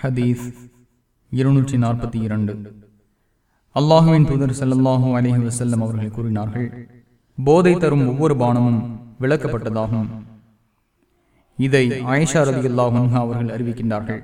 ஹதீஸ் இருநூற்றி நாற்பத்தி இரண்டு. அல்லாஹுவின் தூதர் ஸல்லல்லாஹு அலைஹி வசல்லம் அவர்கள் கூறினார்கள் போதை தரும் ஒவ்வொரு பானமும் விளக்கப்பட்டதாகும். இதை ஆயிஷா ரதி அல்லாஹ் அவர்கள் அறிவிக்கின்றார்கள்.